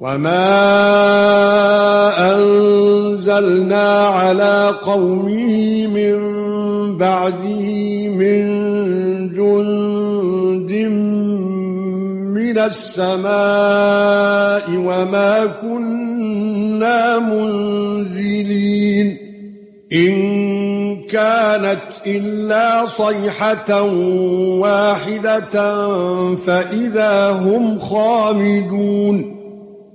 وما انزلنا على قومه من بعده من جند من السماء وما كنا منزلين ان كانت الا صيحه واحدة فاذا هم خامدون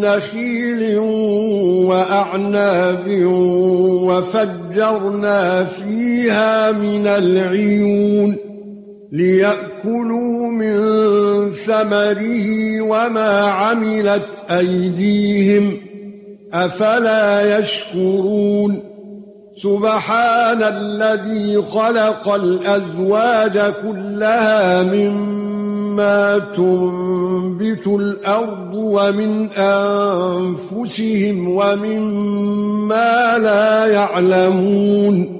نخيل وأعناب وفجرنا فيها من العيون ليأكلوا من ثمره وما عملت أيديهم أفلا يشكرون سبحان الذي خلق الأزواج كلها مما تنبت الأرض ومن أنفسهم ومما لا يعلمون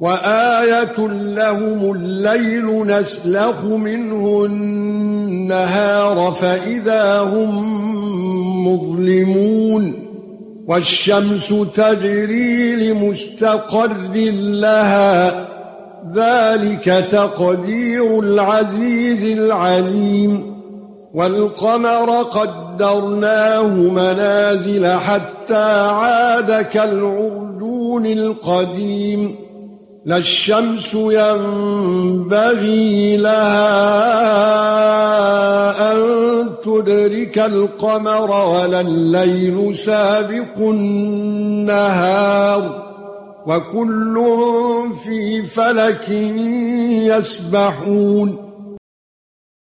وآية لهم الليل نسلخ منه النهار فإذا هم مظلمون والشمس تجري لمستقر لها ذلك تقدير العزيز العليم. والقمر قدرناه منازل حتى عاد كالعرجون القديم. لا الشمس ينبغي لها أن تدرك القمر ولا الليل سابق النهار. وكل في فلك يسبحون